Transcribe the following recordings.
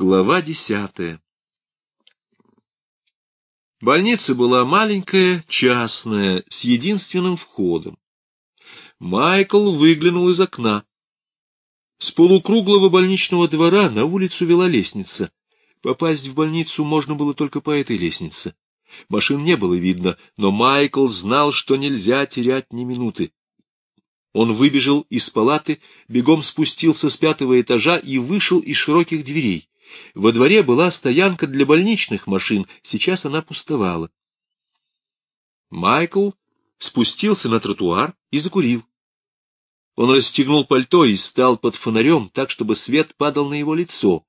Глава десятая Больница была маленькая, частная, с единственным входом. Майкл выглянул из окна. С полукруглого больничного двора на улицу вела лестница. Попасть в больницу можно было только по этой лестнице. Машин не было видно, но Майкл знал, что нельзя терять ни минуты. Он выбежал из палаты, бегом спустился с пятого этажа и вышел из широких дверей. Во дворе была стоянка для больничных машин, сейчас она пустовала. Майкл спустился на тротуар и закурил. Он расстегнул пальто и стал под фонарем, так, чтобы свет падал на его лицо.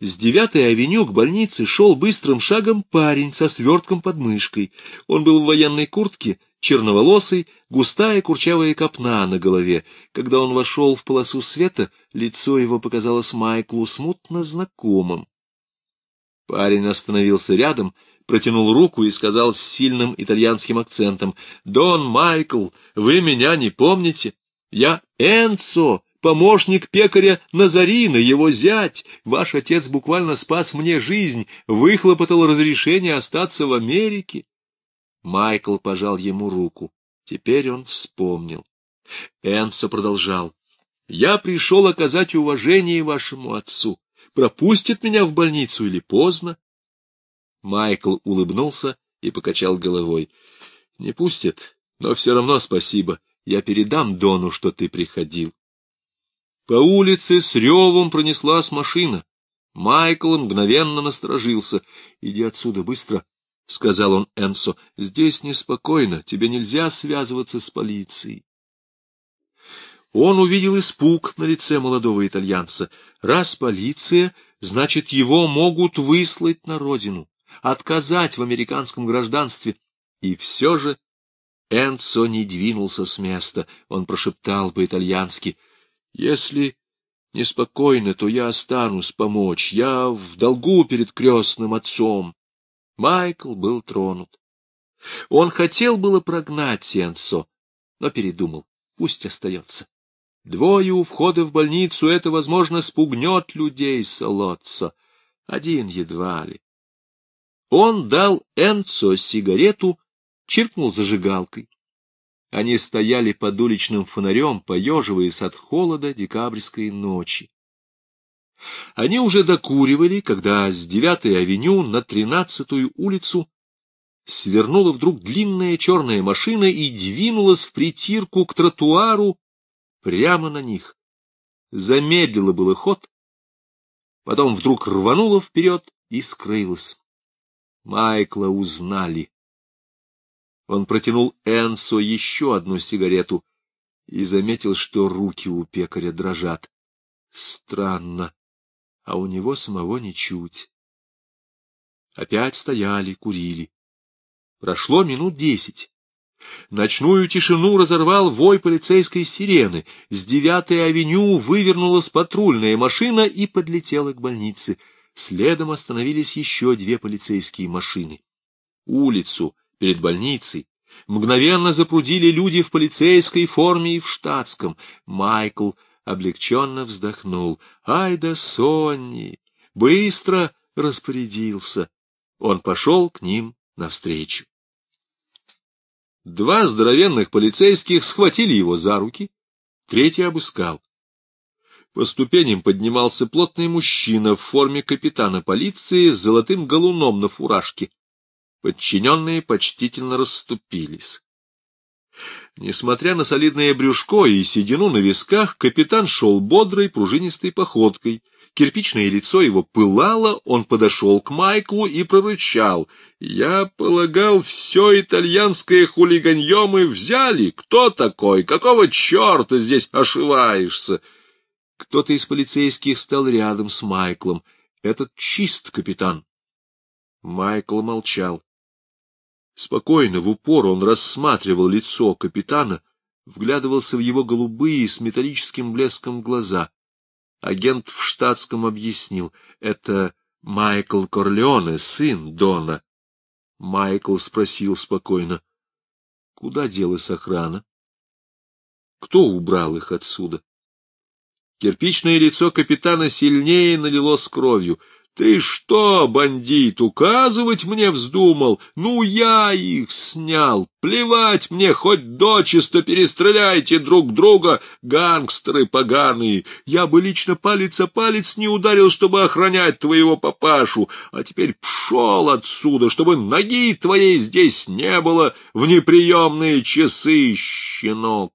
С девятой авеню к больнице шел быстрым шагом парень со свертком под мышкой. Он был в военной куртке, черноволосый, густая курчавая копна на голове. Когда он вошел в полосу света, лицо его показалось Майклу смутно знакомым. Парень остановился рядом, протянул руку и сказал с сильным итальянским акцентом, «Дон Майкл, вы меня не помните? Я Энцо, помощник пекаря Назарина, его зять. Ваш отец буквально спас мне жизнь, выхлопотал разрешение остаться в Америке. Майкл пожал ему руку. Теперь он вспомнил. Энсо продолжал. «Я пришел оказать уважение вашему отцу. Пропустит меня в больницу или поздно?» Майкл улыбнулся и покачал головой. «Не пустит, но все равно спасибо. Я передам Дону, что ты приходил». По улице с ревом пронеслась машина. Майкл мгновенно насторожился. — Иди отсюда быстро, — сказал он Энсо. — Здесь неспокойно, тебе нельзя связываться с полицией. Он увидел испуг на лице молодого итальянца. Раз полиция, значит, его могут выслать на родину, отказать в американском гражданстве. И все же Энцо не двинулся с места. Он прошептал по-итальянски — если неспокойно, то я останусь помочь. Я в долгу перед крестным отцом. Майкл был тронут. Он хотел было прогнать Сенсо, но передумал. Пусть остается. Двое у входа в больницу это, возможно, спугнет людей Солодца. Один едва ли. Он дал Энцо сигарету, чиркнул зажигалкой. Они стояли под уличным фонарем, поеживаясь от холода декабрьской ночи. Они уже докуривали, когда с девятой авеню на тринадцатую улицу свернула вдруг длинная черная машина и двинулась в притирку к тротуару прямо на них. Замедлила было ход, потом вдруг рванула вперед и скрылась. Майкла узнали. Он протянул Энсо еще одну сигарету и заметил, что руки у пекаря дрожат. Странно, а у него самого ничуть. Опять стояли, курили. Прошло минут десять. Ночную тишину разорвал вой полицейской сирены. С девятой авеню вывернулась патрульная машина и подлетела к больнице. Следом остановились еще две полицейские машины. Улицу перед больницей, мгновенно запрудили люди в полицейской форме и в штатском. Майкл облегченно вздохнул. «Ай да Сонни!» Быстро распорядился. Он пошел к ним навстречу. Два здоровенных полицейских схватили его за руки, третий обыскал. По ступеням поднимался плотный мужчина в форме капитана полиции с золотым галуном на фуражке. Подчиненные почтительно расступились. Несмотря на солидное брюшко и седину на висках, капитан шел бодрой, пружинистой походкой. Кирпичное лицо его пылало, он подошел к Майклу и прорычал. «Я полагал, все итальянское хулиганье мы взяли. Кто такой? Какого черта здесь ошиваешься?» Кто-то из полицейских стал рядом с Майклом. «Этот чист, капитан». Майкл молчал. Спокойно, в упор он рассматривал лицо капитана, вглядывался в его голубые с металлическим блеском глаза. Агент в штатском объяснил, это Майкл Корлеоне, сын Дона. Майкл спросил спокойно, куда делась охрана? Кто убрал их отсюда? Кирпичное лицо капитана сильнее налилось кровью. Ты что, бандит, указывать мне вздумал? Ну, я их снял. Плевать мне, хоть дочисто перестреляйте друг друга, гангстеры поганые. Я бы лично палец о палец не ударил, чтобы охранять твоего папашу. А теперь пшел отсюда, чтобы ноги твоей здесь не было в неприемные часы, щенок.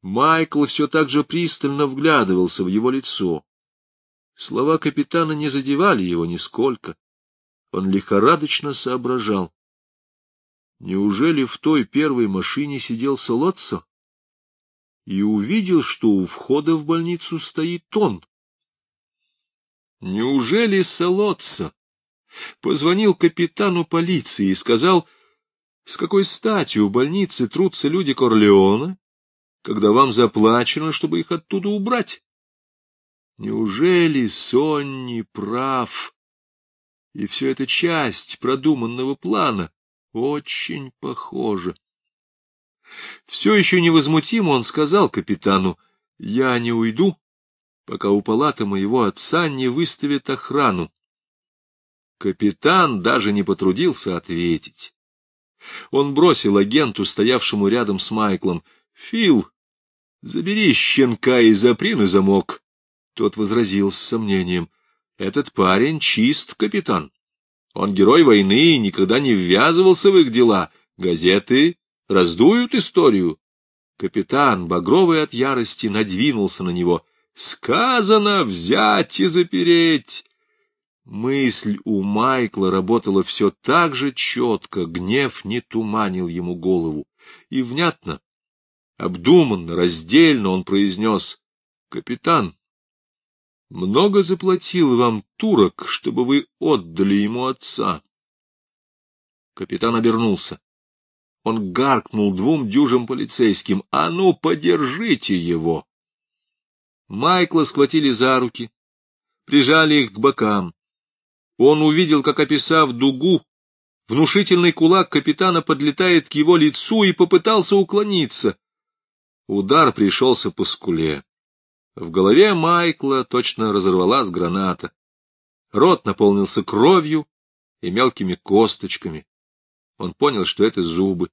Майкл все так же пристально вглядывался в его лицо. Слова капитана не задевали его нисколько. Он лихорадочно соображал. Неужели в той первой машине сидел Солоццо? И увидел, что у входа в больницу стоит он. Неужели Солоццо позвонил капитану полиции и сказал, с какой статью в больнице трутся люди Корлеона, когда вам заплачено, чтобы их оттуда убрать? Неужели Сонни прав? И все это часть продуманного плана. Очень похоже. Все еще невозмутимо он сказал капитану, «Я не уйду, пока у палаты моего отца не выставят охрану». Капитан даже не потрудился ответить. Он бросил агенту, стоявшему рядом с Майклом, «Фил, забери щенка и запри на замок. Тот возразил с сомнением. — Этот парень чист, капитан. Он герой войны и никогда не ввязывался в их дела. Газеты раздуют историю. Капитан, багровый от ярости, надвинулся на него. «Сказано взять и запереть!» Мысль у Майкла работала все так же четко, гнев не туманил ему голову. И внятно, обдуманно, раздельно он произнес. «Капитан, много заплатил вам турок, чтобы вы отдали ему отца. Капитан обернулся. Он гаркнул двум дюжим полицейским. «А ну, подержите его!» Майкла схватили за руки, прижали их к бокам. Он увидел, как, описав дугу, внушительный кулак капитана подлетает к его лицу и попытался уклониться. Удар пришелся по скуле. В голове Майкла точно разорвалась граната. Рот наполнился кровью и мелкими косточками. Он понял, что это зубы.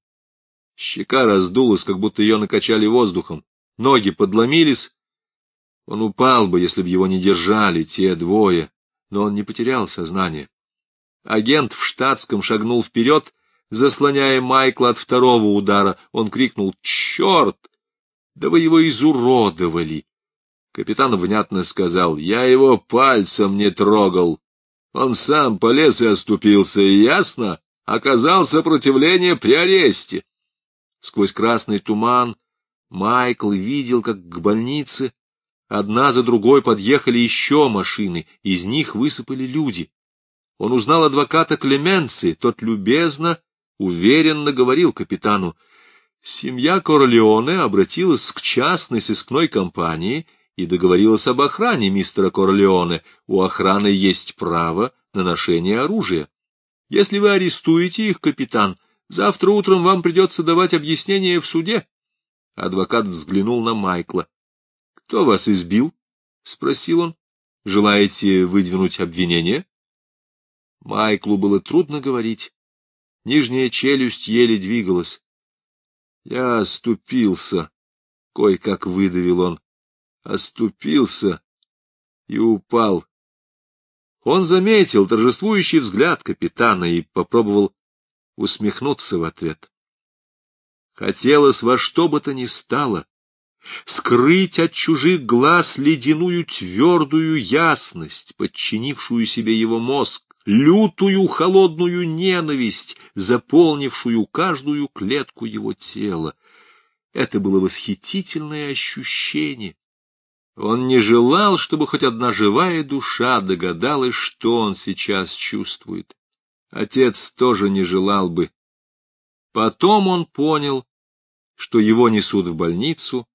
Щека раздулась, как будто ее накачали воздухом. Ноги подломились. Он упал бы, если бы его не держали те двое, но он не потерял сознание. Агент в штатском шагнул вперед, заслоняя Майкла от второго удара. Он крикнул «Черт! Да вы его изуродовали!» Капитан внятно сказал, я его пальцем не трогал. Он сам полез и оступился, и ясно, оказал сопротивление при аресте. Сквозь красный туман Майкл видел, как к больнице одна за другой подъехали еще машины, из них высыпали люди. Он узнал адвоката Клеменции, тот любезно, уверенно говорил капитану, Семья Корлеоне обратилась к частной сыскной компании — и договорилась об охране мистера Корлеоне. У охраны есть право на ношение оружия. Если вы арестуете их, капитан, завтра утром вам придется давать объяснение в суде. Адвокат взглянул на Майкла. — Кто вас избил? — спросил он. — Желаете выдвинуть обвинение? Майклу было трудно говорить. Нижняя челюсть еле двигалась. — Я оступился, — кое-как выдавил он оступился и упал. Он заметил торжествующий взгляд капитана и попробовал усмехнуться в ответ. Хотелось во что бы то ни стало скрыть от чужих глаз ледяную твердую ясность, подчинившую себе его мозг, лютую холодную ненависть, заполнившую каждую клетку его тела. Это было восхитительное ощущение, он не желал, чтобы хоть одна живая душа догадалась, что он сейчас чувствует. Отец тоже не желал бы. Потом он понял, что его несут в больницу,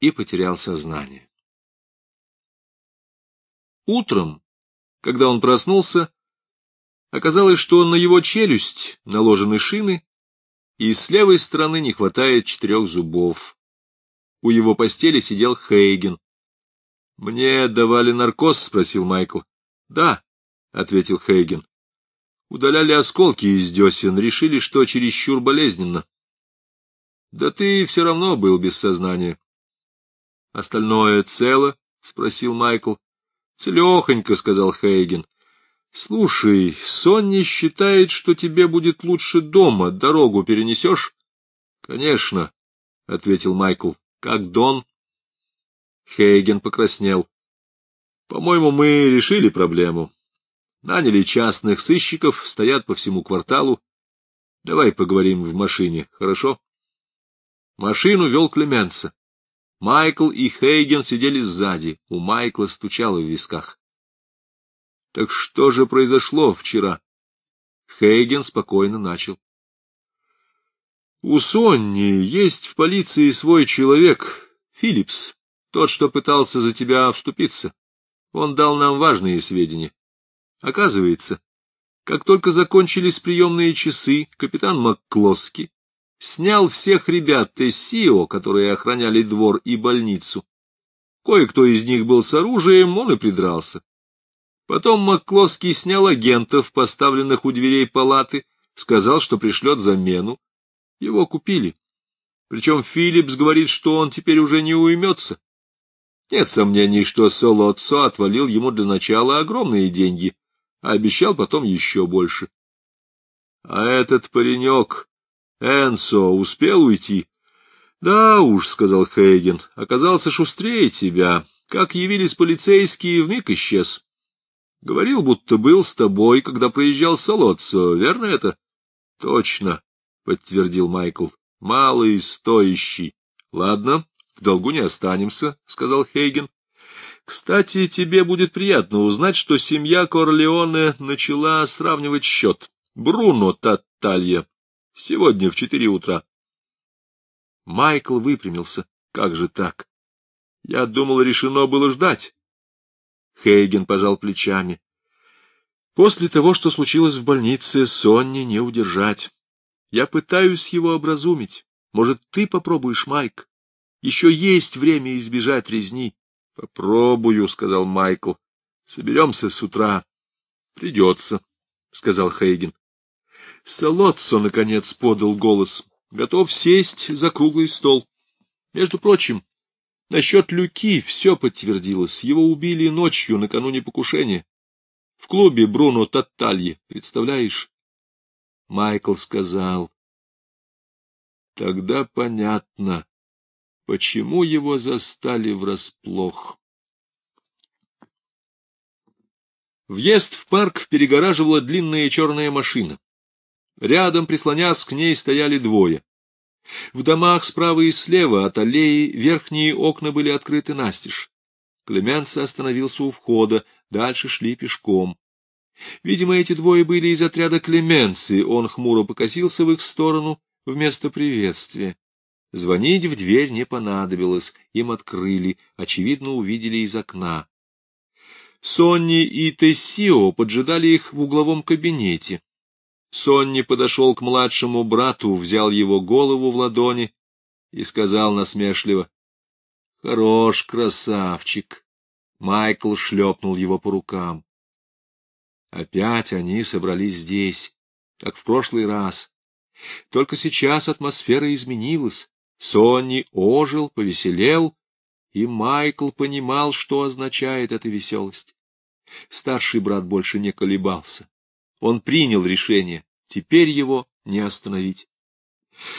и потерял сознание. Утром, когда он проснулся, оказалось, что на его челюсть наложены шины, и с левой стороны не хватает четырех зубов. У его постели сидел Хейген. — Мне давали наркоз? — спросил Майкл. — Да, — ответил Хейген. Удаляли осколки из десен, решили, что чересчур болезненно. — Да ты все равно был без сознания. — Остальное цело? — спросил Майкл. — Целехонько, — сказал Хейген. — Слушай, Сонни считает, что тебе будет лучше дома. Дорогу перенесешь? — Конечно, — ответил Майкл. — Как Дон? Хейген покраснел. — По-моему, мы решили проблему. Наняли частных сыщиков, стоят по всему кварталу. Давай поговорим в машине, хорошо? Машину вел Клеменса. Майкл и Хейген сидели сзади, у Майкла стучало в висках. — Так что же произошло вчера? Хейген спокойно начал. — У Сонни есть в полиции свой человек, Филлипс, тот, что пытался за тебя вступиться. Он дал нам важные сведения. Оказывается, как только закончились приемные часы, капитан МакКлоски снял всех ребят Тессио, которые охраняли двор и больницу. Кое-кто из них был с оружием, он и придрался. Потом Макклоский снял агентов, поставленных у дверей палаты, сказал, что пришлет замену. Его купили. Причем Филлипс говорит, что он теперь уже не уймется. Нет сомнений, что Солоццо отвалил ему для начала огромные деньги, а обещал потом еще больше. А этот паренек, Энсо, успел уйти? — Да уж, — сказал Хейген, — оказался шустрее тебя. Как явились полицейские, вмиг исчез. Говорил, будто был с тобой, когда проезжал Солоццо, верно это? — Точно, — подтвердил Майкл. — Малый стоящий. — Ладно, в долгу не останемся, — сказал Хейген. — Кстати, тебе будет приятно узнать, что семья Корлеоне начала сравнивать счет. Бруно Татталья. Сегодня в четыре утра. Майкл выпрямился. Как же так? Я думал, решено было ждать. Хейген пожал плечами. После того, что случилось в больнице, Сонни не удержать. Я пытаюсь его образумить. Может, ты попробуешь, Майк? Еще есть время избежать резни. — Попробую, — сказал Майкл. — Соберемся с утра. — Придется, — сказал Хейген. Солоццо, наконец, подал голос. Готов сесть за круглый стол. Между прочим, Насчет Люки все подтвердилось. Его убили ночью, накануне покушения. В клубе Бруно Татталье, представляешь? Майкл сказал. Тогда понятно, почему его застали врасплох. Въезд в парк перегораживала длинная черная машина. Рядом, прислонясь к ней, стояли двое. В домах справа и слева от аллеи верхние окна были открыты настежь. Клеменса остановился у входа, дальше шли пешком. Видимо, эти двое были из отряда Клеменции, он хмуро покосился в их сторону вместо приветствия. Звонить в дверь не понадобилось, им открыли, очевидно, увидели из окна. Сонни и Тессио поджидали их в угловом кабинете. Сонни подошел к младшему брату, взял его голову в ладони и сказал насмешливо. — Хорош, красавчик! Майкл шлепнул его по рукам. Опять они собрались здесь, как в прошлый раз. Только сейчас атмосфера изменилась. Сонни ожил, повеселел, и Майкл понимал, что означает эта веселость. Старший брат больше не колебался. Он принял решение, теперь его не остановить.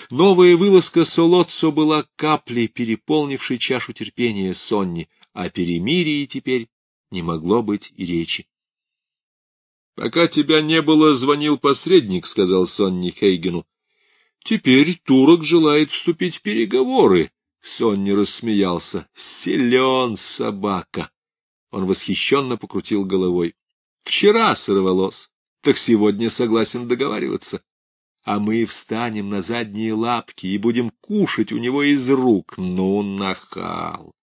Новая вылазка Солоццо была каплей, переполнившей чашу терпения Сонни, о перемирии теперь не могло быть и речи. — Пока тебя не было, звонил посредник, — сказал Сонни Хейгену. — Теперь турок желает вступить в переговоры. Сонни рассмеялся. — Силен собака! Он восхищенно покрутил головой. — Вчера сорвалось так сегодня согласен договариваться. А мы встанем на задние лапки и будем кушать у него из рук. Ну, нахал!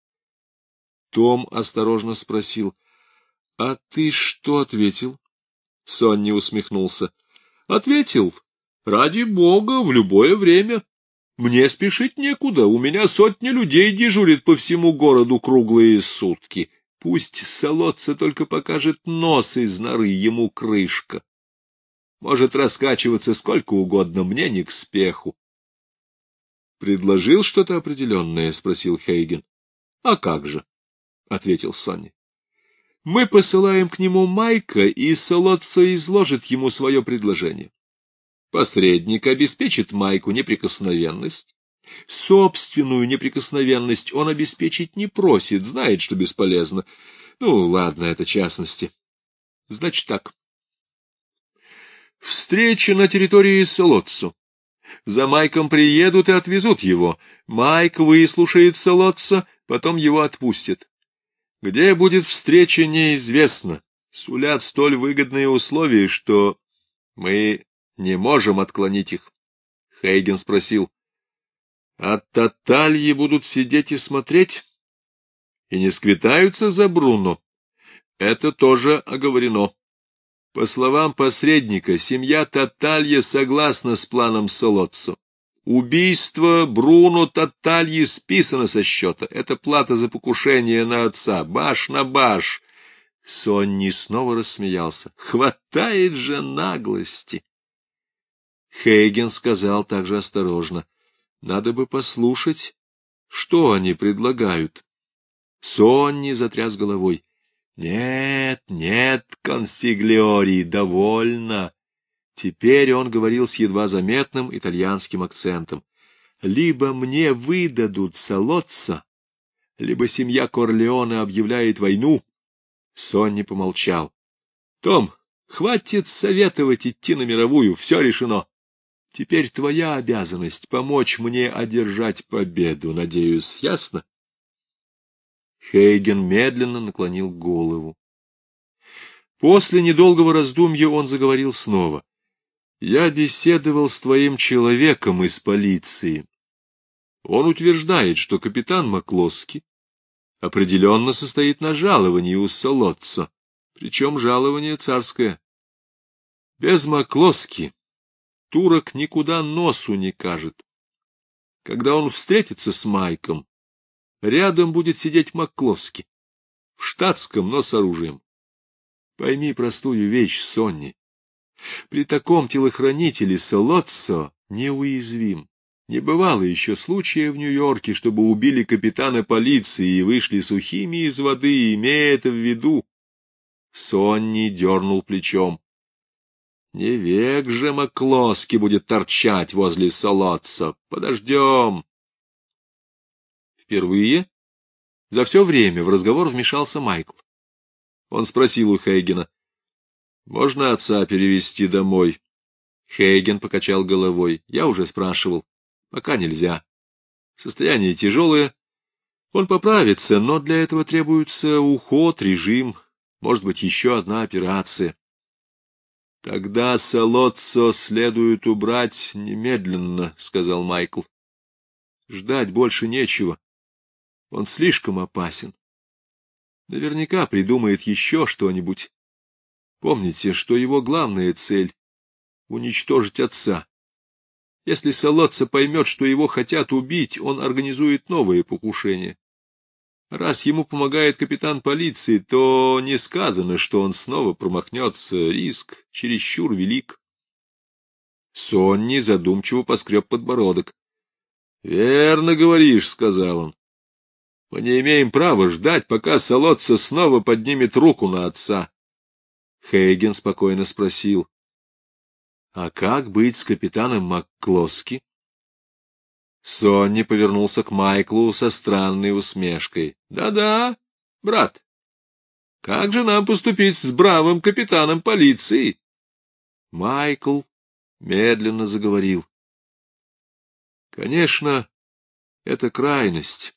Том осторожно спросил. — А ты что ответил? Сонни усмехнулся. — Ответил. Ради бога, в любое время. Мне спешить некуда, у меня сотни людей дежурит по всему городу круглые сутки. Пусть солодца только покажет нос из норы, ему крышка. Может раскачиваться сколько угодно, мне не к спеху. — Предложил что-то определенное? — спросил Хейген. — А как же? — ответил Сонни. — Мы посылаем к нему Майка, и Солодца изложит ему свое предложение. Посредник обеспечит Майку неприкосновенность. Собственную неприкосновенность он обеспечить не просит, знает, что бесполезно. Ну, ладно, это частности. Значит так. Встреча на территории Солодцу. За Майком приедут и отвезут его. Майк выслушает Солодца, потом его отпустят. Где будет встреча, неизвестно. Сулят столь выгодные условия, что мы не можем отклонить их. Хейген спросил. — А татальи будут сидеть и смотреть? И не сквитаются за Бруно? Это тоже оговорено. По словам посредника, семья Таталья согласна с планом Солоццо. Убийство Бруно Татальи списано со счета. Это плата за покушение на отца. Баш на баш. Сонни снова рассмеялся. Хватает же наглости. Хейген сказал также осторожно. Надо бы послушать, что они предлагают. Сонни затряс головой. Нет, нет, консиглиори, довольно. Теперь он говорил с едва заметным итальянским акцентом. Либо мне выдадут Солоца, либо семья Корлеона объявляет войну. Сонни помолчал. — Том, хватит советовать идти на мировую, все решено. Теперь твоя обязанность — помочь мне одержать победу, надеюсь, ясно? Хейген медленно наклонил голову. После недолгого раздумья он заговорил снова. «Я беседовал с твоим человеком из полиции. Он утверждает, что капитан Маклоски определенно состоит на жаловании у Солодца, причем жалование царское. Без Маклоски турок никуда носу не кажет. Когда он встретится с Майком, Рядом будет сидеть Маккловский. В штатском, но с оружием. Пойми простую вещь, Сонни. При таком телохранителе Солоццо неуязвим. Не бывало еще случая в Нью-Йорке, чтобы убили капитана полиции и вышли сухими из воды, имея это в виду. Сонни дернул плечом. Не век же Маклоски будет торчать возле Солоццо. Подождем. Впервые за все время в разговор вмешался Майкл. Он спросил у Хейгена, «Можно отца перевести домой?» Хейген покачал головой. «Я уже спрашивал. Пока нельзя. Состояние тяжелое. Он поправится, но для этого требуется уход, режим, может быть, еще одна операция. Тогда Солоццо следует убрать немедленно, — сказал Майкл. Ждать больше нечего. Он слишком опасен. Наверняка придумает еще что-нибудь. Помните, что его главная цель — уничтожить отца. Если Солодца поймет, что его хотят убить, он организует новое покушение. Раз ему помогает капитан полиции, то не сказано, что он снова промахнется. Риск чересчур велик. Сонни задумчиво поскреб подбородок. — Верно говоришь, — сказал он. Мы не имеем права ждать, пока Солодца снова поднимет руку на отца. Хейген спокойно спросил. — А как быть с капитаном МакКлоски? Сонни повернулся к Майклу со странной усмешкой. Да — Да-да, брат. Как же нам поступить с бравым капитаном полиции? Майкл медленно заговорил. — Конечно, это крайность.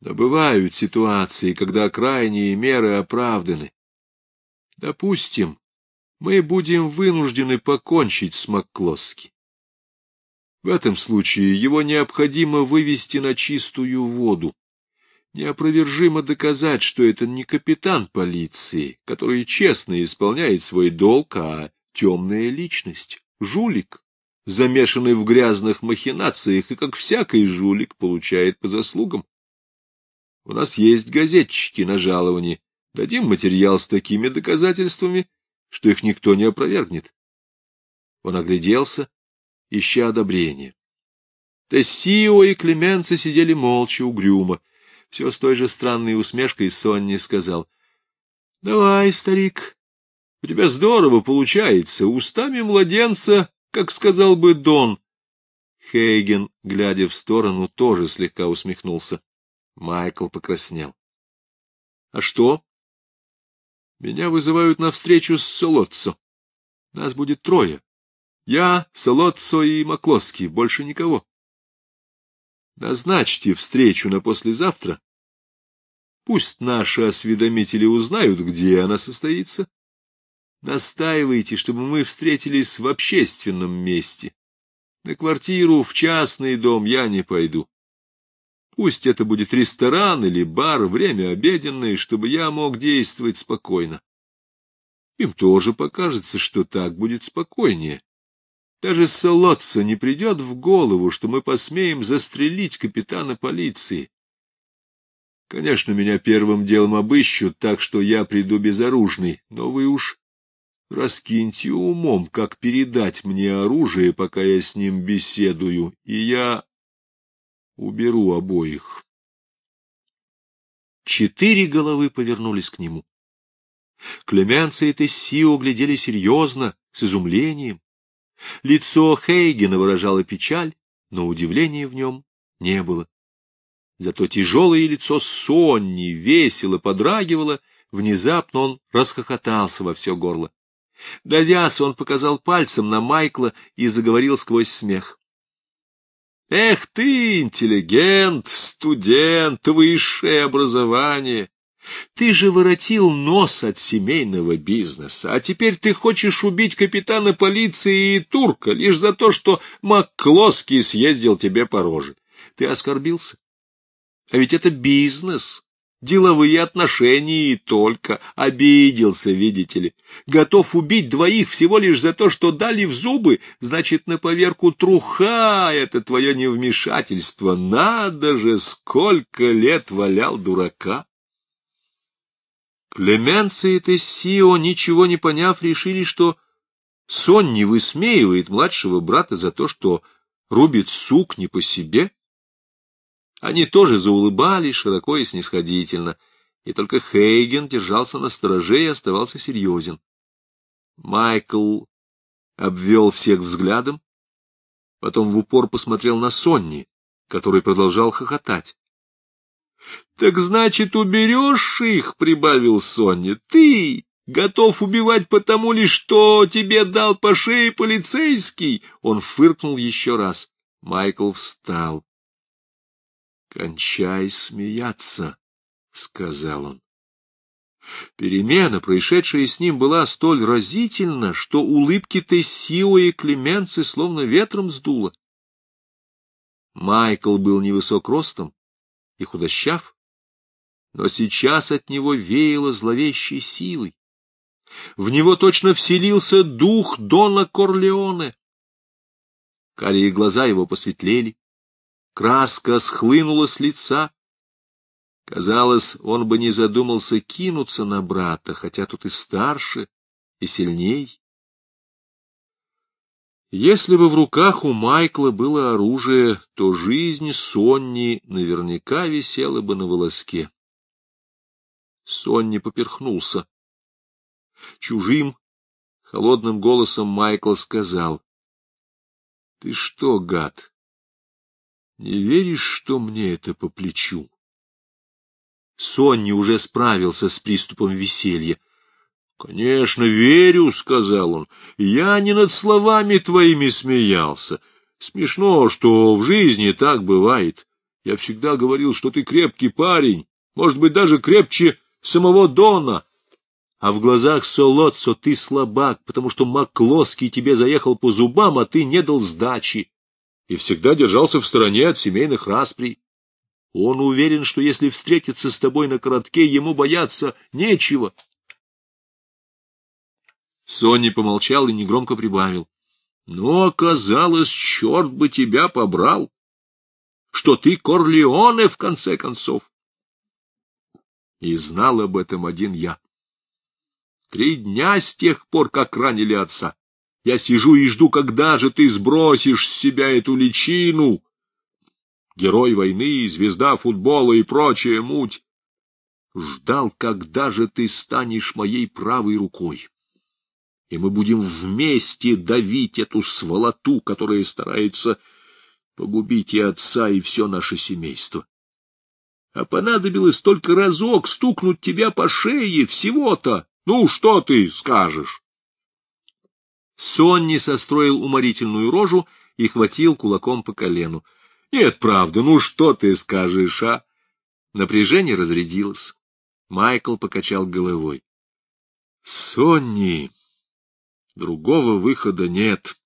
Но бывают ситуации, когда крайние меры оправданы. Допустим, мы будем вынуждены покончить с Макклоски. В этом случае его необходимо вывести на чистую воду, неопровержимо доказать, что это не капитан полиции, который честно исполняет свой долг, а темная личность, жулик, замешанный в грязных махинациях, и, как всякий жулик, получает по заслугам. У нас есть газетчики на жаловании. Дадим материал с такими доказательствами, что их никто не опровергнет. Он огляделся, ища одобрения. Тессио и Клеменца сидели молча, угрюмо. Все с той же странной усмешкой Сонни сказал. — Давай, старик, у тебя здорово получается, устами младенца, как сказал бы Дон. Хейген, глядя в сторону, тоже слегка усмехнулся. Майкл покраснел. — А что? — Меня вызывают на встречу с Солоццо. Нас будет трое. Я, Солоццо и Маклоски, больше никого. Назначьте встречу на послезавтра. Пусть наши осведомители узнают, где она состоится. Настаивайте, чтобы мы встретились в общественном месте. На квартиру, в частный дом я не пойду. Пусть это будет ресторан или бар, время обеденное, чтобы я мог действовать спокойно. Им тоже покажется, что так будет спокойнее. Даже Солоца не придет в голову, что мы посмеем застрелить капитана полиции. Конечно, меня первым делом обыщут, так что я приду безоружный, но вы уж раскиньте умом, как передать мне оружие, пока я с ним беседую, и я уберу обоих. Четыре головы повернулись к нему. Клеменция и Тессио глядели серьезно, с изумлением. Лицо Хейгена выражало печаль, но удивления в нем не было. Зато тяжелое лицо Сонни весело подрагивало, внезапно он расхохотался во все горло. Давясь, он показал пальцем на Майкла и заговорил сквозь смех. «Эх ты, интеллигент, студент, высшее образование! Ты же воротил нос от семейного бизнеса, а теперь ты хочешь убить капитана полиции и турка лишь за то, что Макклоский съездил тебе по роже. Ты оскорбился? А ведь это бизнес, деловые отношения и только. Обиделся, видите ли. Готов убить двоих всего лишь за то, что дали в зубы, значит, на поверку труха это твое невмешательство. Надо же, сколько лет валял дурака. Клеменция и Тессио, ничего не поняв, решили, что Сон не высмеивает младшего брата за то, что рубит сук не по себе. Они тоже заулыбались широко и снисходительно, и только Хейген держался на стороже и оставался серьезен. Майкл обвел всех взглядом, потом в упор посмотрел на Сонни, который продолжал хохотать. — Так значит, уберешь их, — прибавил Соня. — Ты готов убивать потому лишь, что тебе дал по шее полицейский? Он фыркнул еще раз. Майкл встал. — Кончай смеяться, — сказал он. Перемена, происшедшая с ним, была столь разительна, что улыбки Тессио и Клеменцы словно ветром сдуло. Майкл был невысок ростом, и худощав, но сейчас от него веяло зловещей силой. В него точно вселился дух Дона Корлеоне. Карие глаза его посветлели, краска схлынула с лица. Казалось, он бы не задумался кинуться на брата, хотя тут и старше, и сильней. Если бы в руках у Майкла было оружие, то жизнь Сонни наверняка висела бы на волоске. Сонни поперхнулся. Чужим, холодным голосом Майкл сказал. — Ты что, гад, не веришь, что мне это по плечу? Сонни уже справился с приступом веселья. Конечно, верю, — сказал он. Я не над словами твоими смеялся. Смешно, что в жизни так бывает. Я всегда говорил, что ты крепкий парень, может быть, даже крепче самого Дона. А в глазах Солоццо ты слабак, потому что Маклоский тебе заехал по зубам, а ты не дал сдачи. И всегда держался в стороне от семейных расприй. Он уверен, что если встретиться с тобой на коротке, ему бояться нечего. Сонни помолчал и негромко прибавил. Но оказалось, черт бы тебя побрал, что ты Корлеоне, в конце концов. И знал об этом один я. Три дня с тех пор, как ранили отца. Я сижу и жду, когда же ты сбросишь с себя эту личину. Герой войны, звезда футбола и прочая муть. Ждал, когда же ты станешь моей правой рукой. И мы будем вместе давить эту сволоту, которая старается погубить и отца, и все наше семейство. А понадобилось только разок стукнуть тебя по шее всего-то. Ну, что ты скажешь? Сонни состроил уморительную рожу и хватил кулаком по колену. — Нет, правда, ну что ты скажешь, а? Напряжение разрядилось. Майкл покачал головой. — Сонни, другого выхода нет.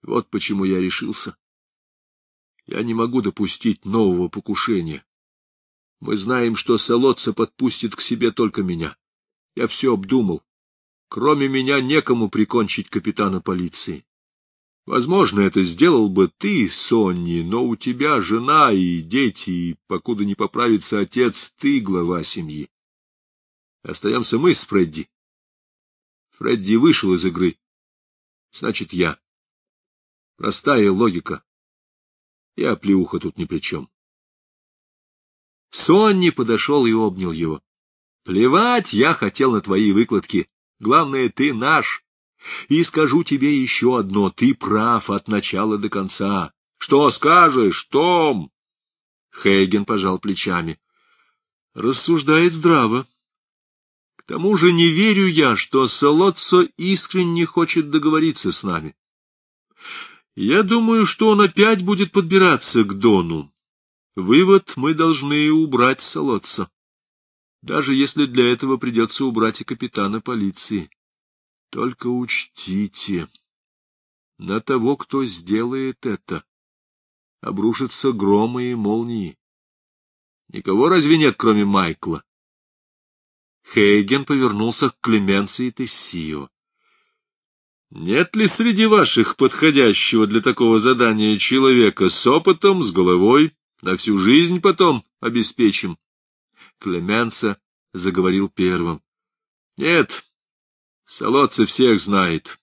Вот почему я решился. Я не могу допустить нового покушения. Мы знаем, что Солодца подпустит к себе только меня. Я все обдумал. Кроме меня некому прикончить капитана полиции. Возможно, это сделал бы ты, Сонни, но у тебя жена и дети, и, покуда не поправится отец, ты глава семьи. Остаемся мы с Фредди. Фредди вышел из игры. Значит, я. Простая логика. И оплеуха тут ни при чем. Сонни подошел и обнял его. — Плевать я хотел на твои выкладки. Главное, ты наш. И скажу тебе еще одно, ты прав от начала до конца. Что скажешь, Том? Хейген пожал плечами. Рассуждает здраво. К тому же не верю я, что Солоццо искренне хочет договориться с нами. Я думаю, что он опять будет подбираться к Дону. Вывод мы должны убрать Солоццо даже если для этого придется убрать и капитана полиции. Только учтите, на того, кто сделает это, обрушатся громы и молнии. Никого разве нет, кроме Майкла? Хейген повернулся к Клеменции и Тессио. Нет ли среди ваших подходящего для такого задания человека с опытом, с головой, на всю жизнь потом обеспечим? Клеменца заговорил первым. — Нет, Солодце всех знает.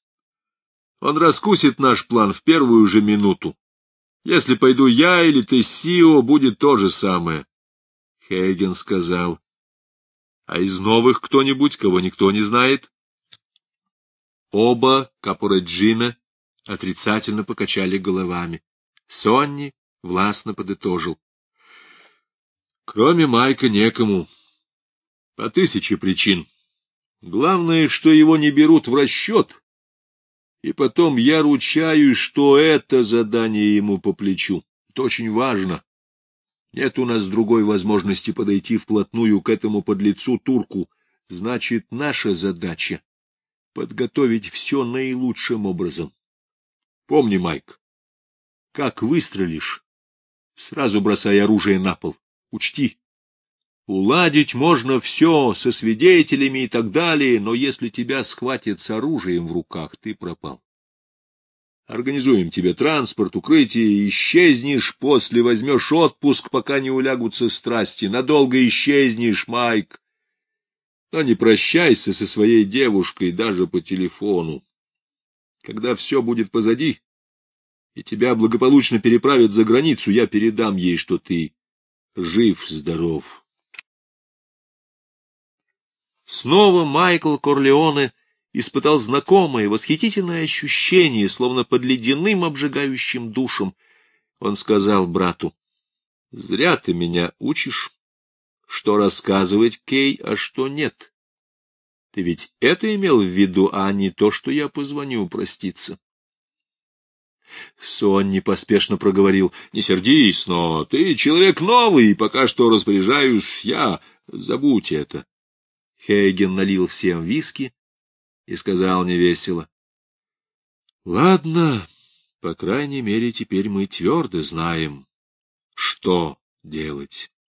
Он раскусит наш план в первую же минуту. Если пойду я или ты, Сио, будет то же самое. Хейген сказал. — А из новых кто-нибудь, кого никто не знает? Оба Капура Джиме отрицательно покачали головами. Сонни властно подытожил. Кроме Майка некому. По тысяче причин. Главное, что его не берут в расчет. И потом я ручаюсь, что это задание ему по плечу. Это очень важно. Нет у нас другой возможности подойти вплотную к этому подлецу турку. Значит, наша задача — подготовить все наилучшим образом. Помни, Майк, как выстрелишь, сразу бросай оружие на пол. Учти, уладить можно все со свидетелями и так далее, но если тебя схватят с оружием в руках, ты пропал. Организуем тебе транспорт, укрытие, исчезнешь, после возьмешь отпуск, пока не улягутся страсти. Надолго исчезнешь, Майк. Но не прощайся со своей девушкой даже по телефону. Когда все будет позади, и тебя благополучно переправят за границу, я передам ей, что ты жив-здоров. Снова Майкл Корлеоне испытал знакомое, восхитительное ощущение, словно под ледяным обжигающим душем. Он сказал брату, — Зря ты меня учишь, что рассказывать Кей, а что нет. Ты ведь это имел в виду, а не то, что я позвоню проститься. Сонни поспешно проговорил. — Не сердись, но ты человек новый, и пока что распоряжаюсь я. Забудь это. Хейген налил всем виски и сказал невесело. — Ладно, по крайней мере, теперь мы твердо знаем, что делать.